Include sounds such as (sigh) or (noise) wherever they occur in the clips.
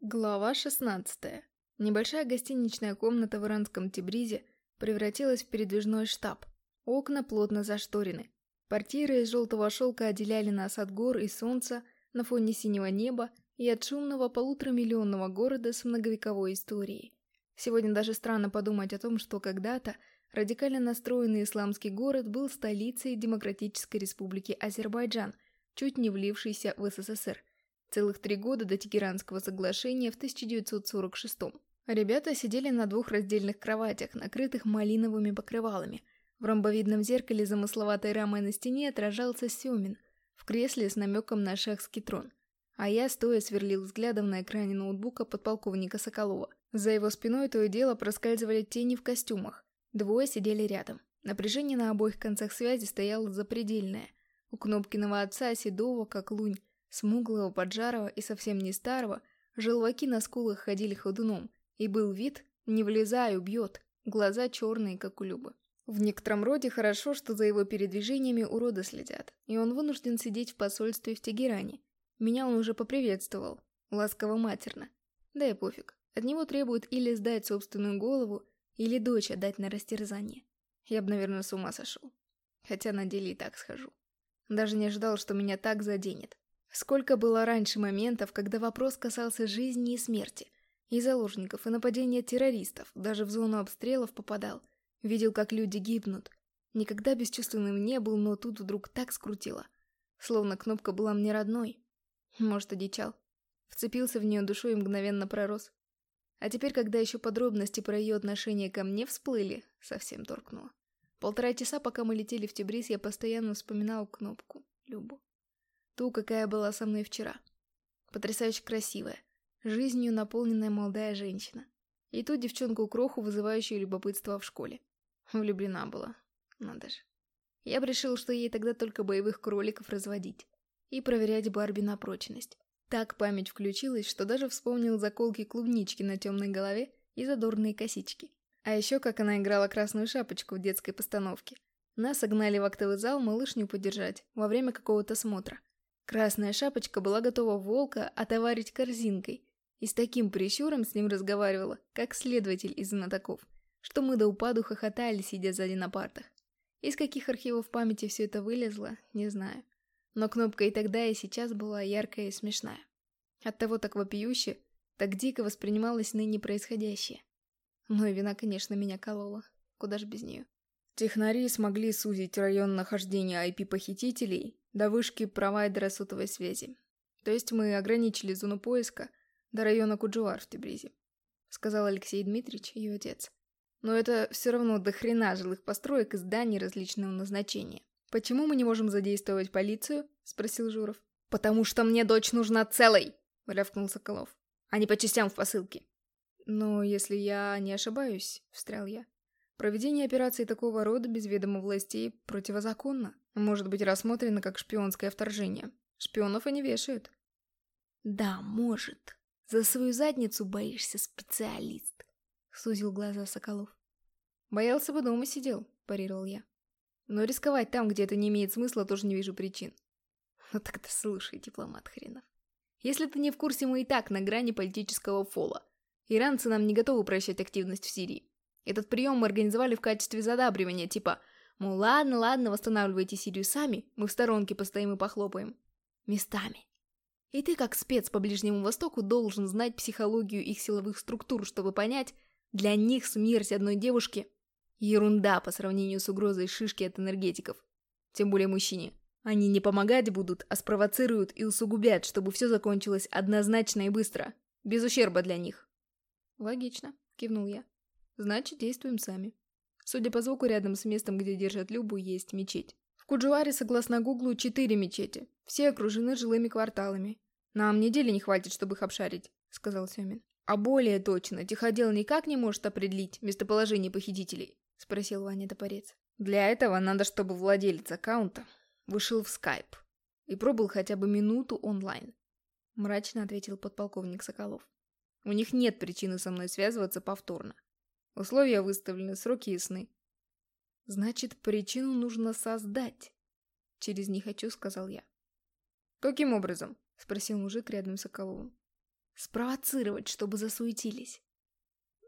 Глава 16. Небольшая гостиничная комната в иранском Тибризе превратилась в передвижной штаб. Окна плотно зашторены. Портьеры из желтого шелка отделяли нас от гор и солнца на фоне синего неба и от шумного полуторамиллионного города с многовековой историей. Сегодня даже странно подумать о том, что когда-то радикально настроенный исламский город был столицей Демократической Республики Азербайджан, чуть не влившейся в СССР. Целых три года до Тегеранского соглашения в 1946 -м. Ребята сидели на двух раздельных кроватях, накрытых малиновыми покрывалами. В ромбовидном зеркале замысловатой рамой на стене отражался Семин в кресле с намеком на шахский трон. А я, стоя, сверлил взглядом на экране ноутбука подполковника Соколова. За его спиной то и дело проскальзывали тени в костюмах. Двое сидели рядом. Напряжение на обоих концах связи стояло запредельное. У Кнопкиного отца, седого, как лунь, Смуглого, поджарого и совсем не старого, желваки на скулах ходили ходуном, и был вид «не влезай, убьет», глаза черные, как у Любы. В некотором роде хорошо, что за его передвижениями уроды следят, и он вынужден сидеть в посольстве в Тегеране. Меня он уже поприветствовал, ласково-матерно. Да и пофиг, от него требуют или сдать собственную голову, или дочь отдать на растерзание. Я бы, наверное, с ума сошел. Хотя на деле и так схожу. Даже не ожидал, что меня так заденет. Сколько было раньше моментов, когда вопрос касался жизни и смерти, и заложников, и нападения террористов, даже в зону обстрелов попадал. Видел, как люди гибнут. Никогда бесчувственным не был, но тут вдруг так скрутило. Словно кнопка была мне родной. Может, одичал. Вцепился в нее душой и мгновенно пророс. А теперь, когда еще подробности про ее отношение ко мне всплыли, совсем торкнуло. Полтора часа, пока мы летели в Тибрис, я постоянно вспоминал кнопку. Любу. Ту, какая была со мной вчера. Потрясающе красивая, жизнью наполненная молодая женщина. И ту девчонку-кроху, вызывающую любопытство в школе. Влюблена была. Надо же. Я решил, что ей тогда только боевых кроликов разводить. И проверять Барби на прочность. Так память включилась, что даже вспомнил заколки клубнички на темной голове и задорные косички. А еще как она играла красную шапочку в детской постановке. Нас согнали в актовый зал малышню подержать во время какого-то смотра. Красная шапочка была готова волка отоварить корзинкой, и с таким прищуром с ним разговаривала, как следователь из знатоков, что мы до упаду хохотали, сидя сзади на партах. Из каких архивов памяти все это вылезло, не знаю. Но кнопка и тогда, и сейчас была яркая и смешная. Оттого так вопиюще, так дико воспринималось ныне происходящее. Но и вина, конечно, меня колола. Куда ж без нее. Технари смогли сузить район нахождения IP-похитителей до вышки провайдера сотовой связи. То есть мы ограничили зону поиска до района Куджуар в Тбилиси, сказал Алексей Дмитриевич, ее отец. Но это все равно до хрена жилых построек и зданий различного назначения. «Почему мы не можем задействовать полицию?» – спросил Журов. «Потому что мне дочь нужна целой!» – рявкнул Соколов. «А не по частям в посылке». «Но если я не ошибаюсь», – встрял я, – «проведение операции такого рода без ведома властей противозаконно» может быть рассмотрено как шпионское вторжение. Шпионов и не вешают. Да, может. За свою задницу боишься, специалист. Сузил глаза Соколов. Боялся бы дома сидел, парировал я. Но рисковать там, где это не имеет смысла, тоже не вижу причин. (laughs) Ну тогда слушай, дипломат хренов. Если ты не в курсе, мы и так на грани политического фола. Иранцы нам не готовы прощать активность в Сирии. Этот прием мы организовали в качестве задабривания, типа Мол, ладно, ладно, восстанавливайте Сирию сами, мы в сторонке постоим и похлопаем. Местами. И ты, как спец по Ближнему Востоку, должен знать психологию их силовых структур, чтобы понять, для них смерть одной девушки – ерунда по сравнению с угрозой шишки от энергетиков. Тем более мужчине. Они не помогать будут, а спровоцируют и усугубят, чтобы все закончилось однозначно и быстро, без ущерба для них. Логично, кивнул я. Значит, действуем сами. Судя по звуку, рядом с местом, где держат Любу, есть мечеть. В Куджуаре, согласно Гуглу, четыре мечети. Все окружены жилыми кварталами. Нам недели не хватит, чтобы их обшарить, сказал Семин. А более точно, Тиходел никак не может определить местоположение похитителей, спросил Ваня Топорец. Для этого надо, чтобы владелец аккаунта вышел в скайп и пробыл хотя бы минуту онлайн. Мрачно ответил подполковник Соколов. У них нет причины со мной связываться повторно. Условия выставлены, сроки ясны. Значит, причину нужно создать. Через «не хочу», сказал я. Каким образом? Спросил мужик рядом с Соколовым. Спровоцировать, чтобы засуетились.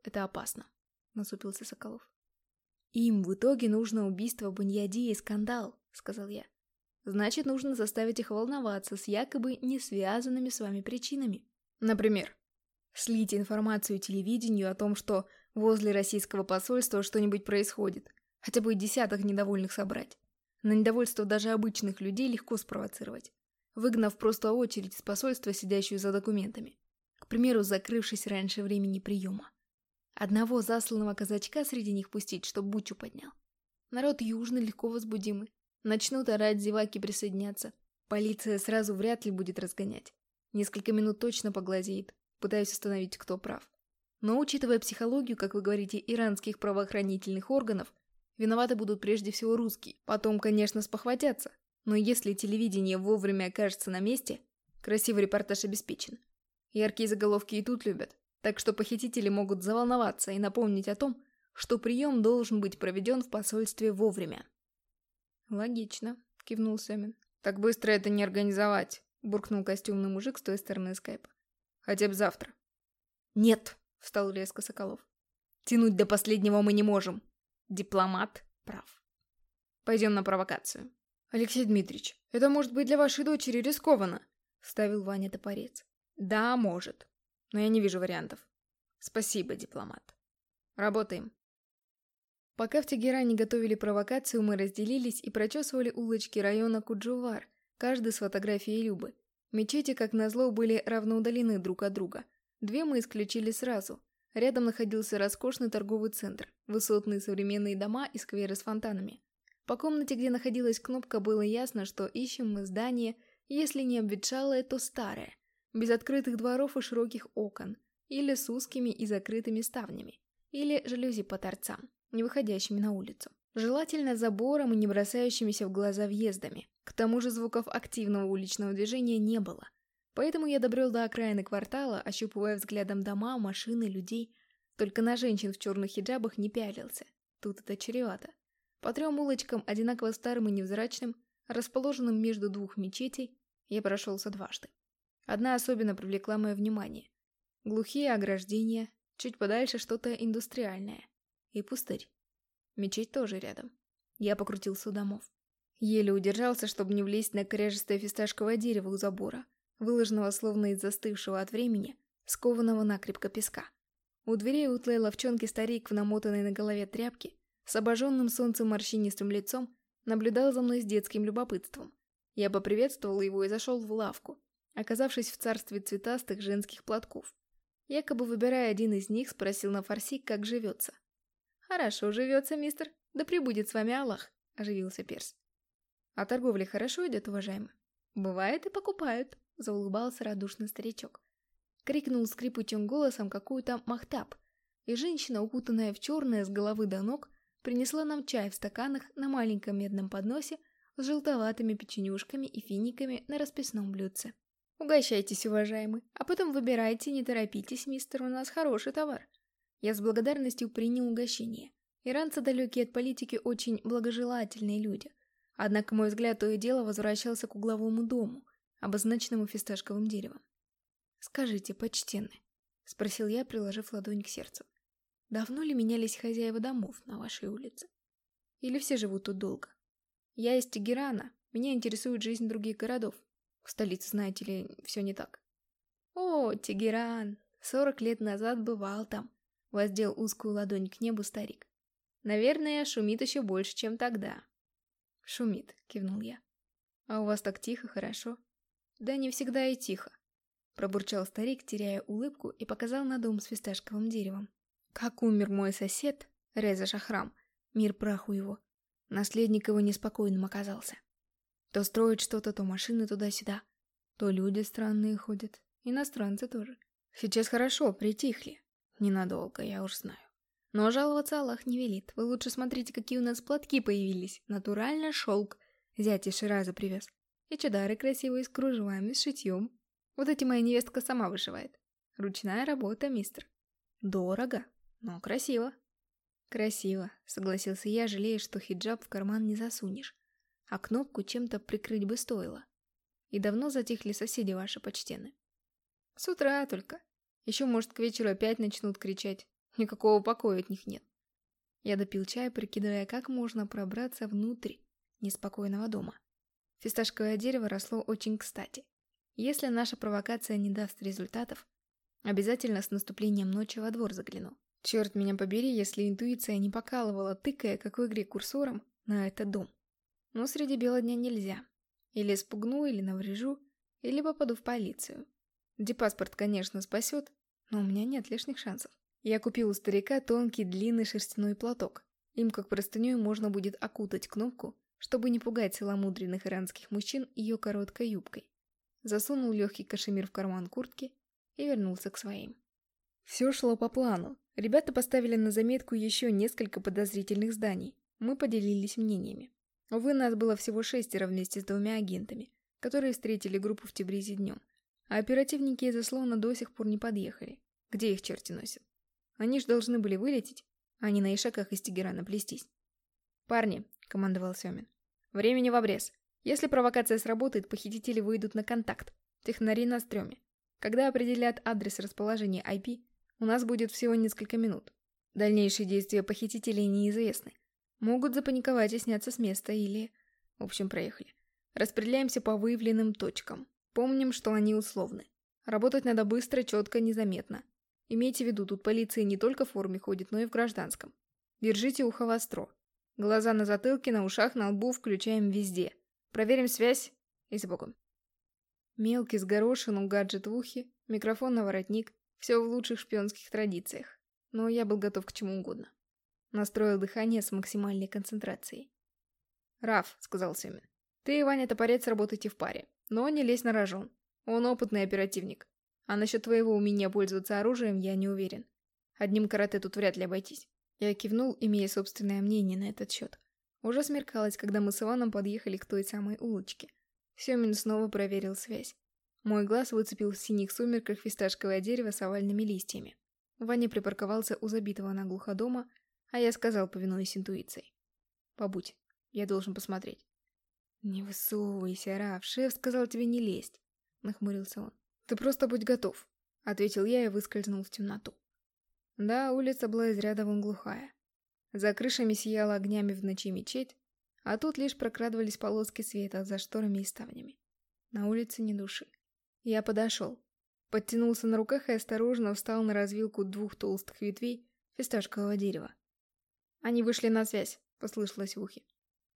Это опасно, насупился Соколов. Им в итоге нужно убийство Баньяди и скандал, сказал я. Значит, нужно заставить их волноваться с якобы не связанными с вами причинами. Например, слить информацию телевидению о том, что возле российского посольства что-нибудь происходит. Хотя бы десяток недовольных собрать. На недовольство даже обычных людей легко спровоцировать. Выгнав просто очередь из посольства, сидящую за документами. К примеру, закрывшись раньше времени приема. Одного засланного казачка среди них пустить, чтоб бучу поднял. Народ южный легко возбудимый. Начнут орать, зеваки присоединяться. Полиция сразу вряд ли будет разгонять. Несколько минут точно поглазеет, пытаясь установить, кто прав. Но учитывая психологию, как вы говорите, иранских правоохранительных органов, виноваты будут прежде всего русские. Потом, конечно, спохватятся. Но если телевидение вовремя окажется на месте, красивый репортаж обеспечен. Яркие заголовки и тут любят. Так что похитители могут заволноваться и напомнить о том, что прием должен быть проведен в посольстве вовремя. «Логично», — кивнул Семин. «Так быстро это не организовать», — буркнул костюмный мужик с той стороны скайпа. «Хотя бы завтра». «Нет», — встал резко Соколов. «Тянуть до последнего мы не можем. Дипломат прав. Пойдем на провокацию». «Алексей Дмитриевич, это может быть для вашей дочери рискованно», — вставил Ваня топорец. «Да, может. Но я не вижу вариантов. Спасибо, дипломат. Работаем». Пока в Тегеране готовили провокацию, мы разделились и прочесывали улочки района Куджувар, каждый с фотографией Любы. Мечети, как назло, были равноудалены друг от друга. Две мы исключили сразу. Рядом находился роскошный торговый центр, высотные современные дома и скверы с фонтанами. По комнате, где находилась кнопка, было ясно, что ищем мы здание, если не обветшалое, то старое, без открытых дворов и широких окон, или с узкими и закрытыми ставнями, или жалюзи по торцам не выходящими на улицу. Желательно забором и не бросающимися в глаза въездами. К тому же звуков активного уличного движения не было. Поэтому я добрел до окраины квартала, ощупывая взглядом дома, машины, людей. Только на женщин в черных хиджабах не пялился. Тут это чревато. По трем улочкам, одинаково старым и невзрачным, расположенным между двух мечетей, я прошелся дважды. Одна особенно привлекла мое внимание. Глухие ограждения, чуть подальше что-то индустриальное. И пустырь. Мечеть тоже рядом. Я покрутился у домов. Еле удержался, чтобы не влезть на кряжестое фисташковое дерево у забора, выложенного словно из застывшего от времени, скованного накрепко песка. У дверей утлой ловчонки старик в намотанной на голове тряпке, с обожженным солнцем морщинистым лицом, наблюдал за мной с детским любопытством. Я поприветствовал его и зашел в лавку, оказавшись в царстве цветастых женских платков. Якобы выбирая один из них, спросил на фарси, как живется. «Хорошо живется, мистер. Да прибудет с вами Аллах», — оживился Перс. «А торговля хорошо идет, уважаемый?» «Бывает и покупают», — заулыбался радушный старичок. Крикнул скрипучим голосом какую-то махтаб, и женщина, укутанная в черное с головы до ног, принесла нам чай в стаканах на маленьком медном подносе с желтоватыми печенюшками и финиками на расписном блюдце. «Угощайтесь, уважаемый, а потом выбирайте, не торопитесь, мистер, у нас хороший товар». Я с благодарностью принял угощение. Иранцы, далекие от политики, очень благожелательные люди. Однако мой взгляд то и дело возвращался к угловому дому, обозначенному фисташковым деревом. «Скажите, почтенный», — спросил я, приложив ладонь к сердцу, «давно ли менялись хозяева домов на вашей улице? Или все живут тут долго? Я из Тегерана, меня интересует жизнь других городов. В столице, знаете ли, все не так». «О, Тегеран! Сорок лет назад бывал там. Воздел узкую ладонь к небу старик. Наверное, шумит еще больше, чем тогда. Шумит, кивнул я. А у вас так тихо, хорошо? Да не всегда и тихо. Пробурчал старик, теряя улыбку, и показал на дом с фисташковым деревом. Как умер мой сосед, Реза Шахрам, мир праху его. Наследник его неспокойным оказался. То строит что-то, то машины туда-сюда, то люди странные ходят, иностранцы тоже. Сейчас хорошо, притихли, Ненадолго, я уж знаю. Но жаловаться Аллах не велит. Вы лучше смотрите, какие у нас платки появились. Натурально шелк. Зять из Шираза привез. И чадары красивые с кружевами, с шитьем. Вот эти моя невестка сама вышивает. Ручная работа, мистер. Дорого, но красиво. Красиво, согласился я, жалея, что хиджаб в карман не засунешь. А кнопку чем-то прикрыть бы стоило. И давно затихли соседи ваши почтены. С утра только. Еще, может, к вечеру опять начнут кричать. Никакого покоя от них нет. Я допил чай, прикидывая, как можно пробраться внутрь неспокойного дома. Фисташковое дерево росло очень кстати. Если наша провокация не даст результатов, обязательно с наступлением ночи во двор загляну. Черт меня побери, если интуиция не покалывала, тыкая, как в игре курсором, на этот дом. Но среди бела дня нельзя. Или спугну, или наврежу, или попаду в полицию. Депаспорт, конечно, спасет, но у меня нет лишних шансов. Я купил у старика тонкий длинный шерстяной платок. Им как простыней можно будет окутать кнопку, чтобы не пугать целомудренных иранских мужчин ее короткой юбкой. Засунул легкий кашемир в карман куртки и вернулся к своим. Все шло по плану. Ребята поставили на заметку еще несколько подозрительных зданий. Мы поделились мнениями. Увы, нас было всего шестеро вместе с двумя агентами, которые встретили группу в Тибризе днем. А оперативники из Аслона до сих пор не подъехали. Где их черти носят? Они ж должны были вылететь, а не на ишаках из Тегерана плестись. «Парни», — командовал Семин, — «времени в обрез. Если провокация сработает, похитители выйдут на контакт. Технари на стреме. Когда определят адрес расположения IP, у нас будет всего несколько минут. Дальнейшие действия похитителей неизвестны. Могут запаниковать и сняться с места или... В общем, проехали. Распределяемся по выявленным точкам. Помним, что они условны. Работать надо быстро, четко, незаметно. Имейте в виду, тут полиция не только в форме ходит, но и в гражданском. Держите ухо востро. Глаза на затылке, на ушах, на лбу включаем везде. Проверим связь и с. Мелкий с горошину, гаджет в ухе, микрофон на воротник. Все в лучших шпионских традициях. Но я был готов к чему угодно. Настроил дыхание с максимальной концентрацией. «Раф», — сказал Семин, — «ты и Ваня Топорец работаете в паре, но не лезь на рожон. Он опытный оперативник. А насчет твоего умения пользоваться оружием я не уверен. Одним карате тут вряд ли обойтись. Я кивнул, имея собственное мнение на этот счет. Уже смеркалось, когда мы с Иваном подъехали к той самой улочке. Семин снова проверил связь. Мой глаз выцепил в синих сумерках фисташковое дерево с овальными листьями. Ваня припарковался у забитого наглухо дома, а я сказал, повинуясь интуицией. «Побудь, я должен посмотреть». «Не высовывайся, Раф, шеф сказал тебе не лезть», — нахмурился он. «Ты просто будь готов», — ответил я и выскользнул в темноту. Да, улица была из ряда вон глухая. За крышами сияла огнями в ночи мечеть, а тут лишь прокрадывались полоски света за шторами и ставнями. На улице ни души. Я подошел, подтянулся на руках и осторожно встал на развилку двух толстых ветвей фисташкового дерева. «Они вышли на связь», — послышалось в ухе.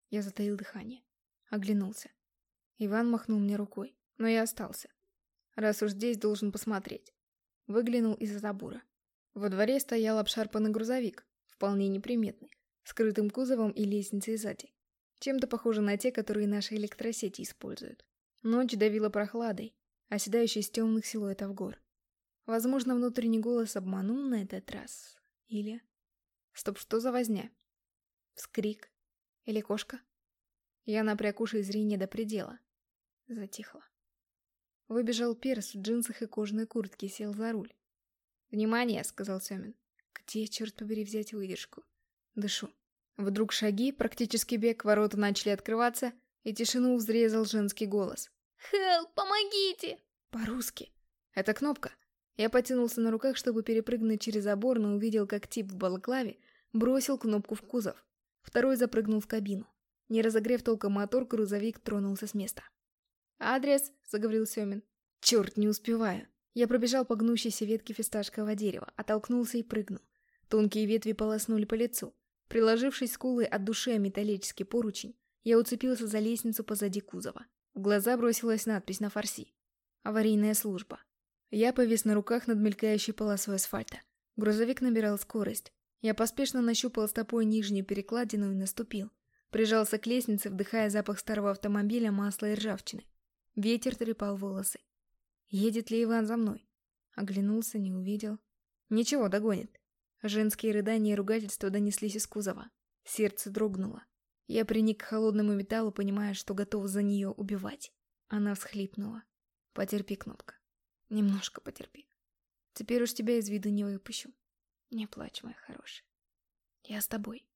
Я затаил дыхание. Оглянулся. Иван махнул мне рукой, но я остался. Раз уж здесь должен посмотреть. Выглянул из-за забора. Во дворе стоял обшарпанный грузовик, вполне неприметный, скрытым кузовом и лестницей сзади. Чем-то похоже на те, которые наши электросети используют. Ночь давила прохладой, оседающей с темных силуэтов гор. Возможно, внутренний голос обманул на этот раз. Или... Стоп, что за возня? Вскрик? Или кошка? Я напряг уши зрения до предела. Затихло. Выбежал перс в джинсах и кожаной куртке, сел за руль. «Внимание!» — сказал Семин. «Где, черт побери, взять выдержку?» Дышу. Вдруг шаги, практически бег, ворота начали открываться, и тишину взрезал женский голос. «Хелп, помогите!» По-русски. Это кнопка. Я потянулся на руках, чтобы перепрыгнуть через забор, но увидел, как тип в балаклаве бросил кнопку в кузов. Второй запрыгнул в кабину. Не разогрев толком мотор, грузовик тронулся с места. «Адрес», — заговорил Семин. «Черт, не успеваю». Я пробежал по гнущейся ветке фисташкового дерева, оттолкнулся и прыгнул. Тонкие ветви полоснули по лицу. Приложившись скулой от души о металлический поручень, я уцепился за лестницу позади кузова. В глаза бросилась надпись на фарси. «Аварийная служба». Я повис на руках над мелькающей полосой асфальта. Грузовик набирал скорость. Я поспешно нащупал стопой нижнюю перекладину и наступил. Прижался к лестнице, вдыхая запах старого автомобиля, масла и ржавчины. Ветер трепал волосы. Едет ли Иван за мной? Оглянулся, не увидел. Ничего, догонит. Женские рыдания и ругательства донеслись из кузова. Сердце дрогнуло. Я приник к холодному металлу, понимая, что готов за нее убивать. Она всхлипнула. Потерпи, кнопка. Немножко потерпи. Теперь уж тебя из виду не выпущу. Не плачь, моя хорошая. Я с тобой.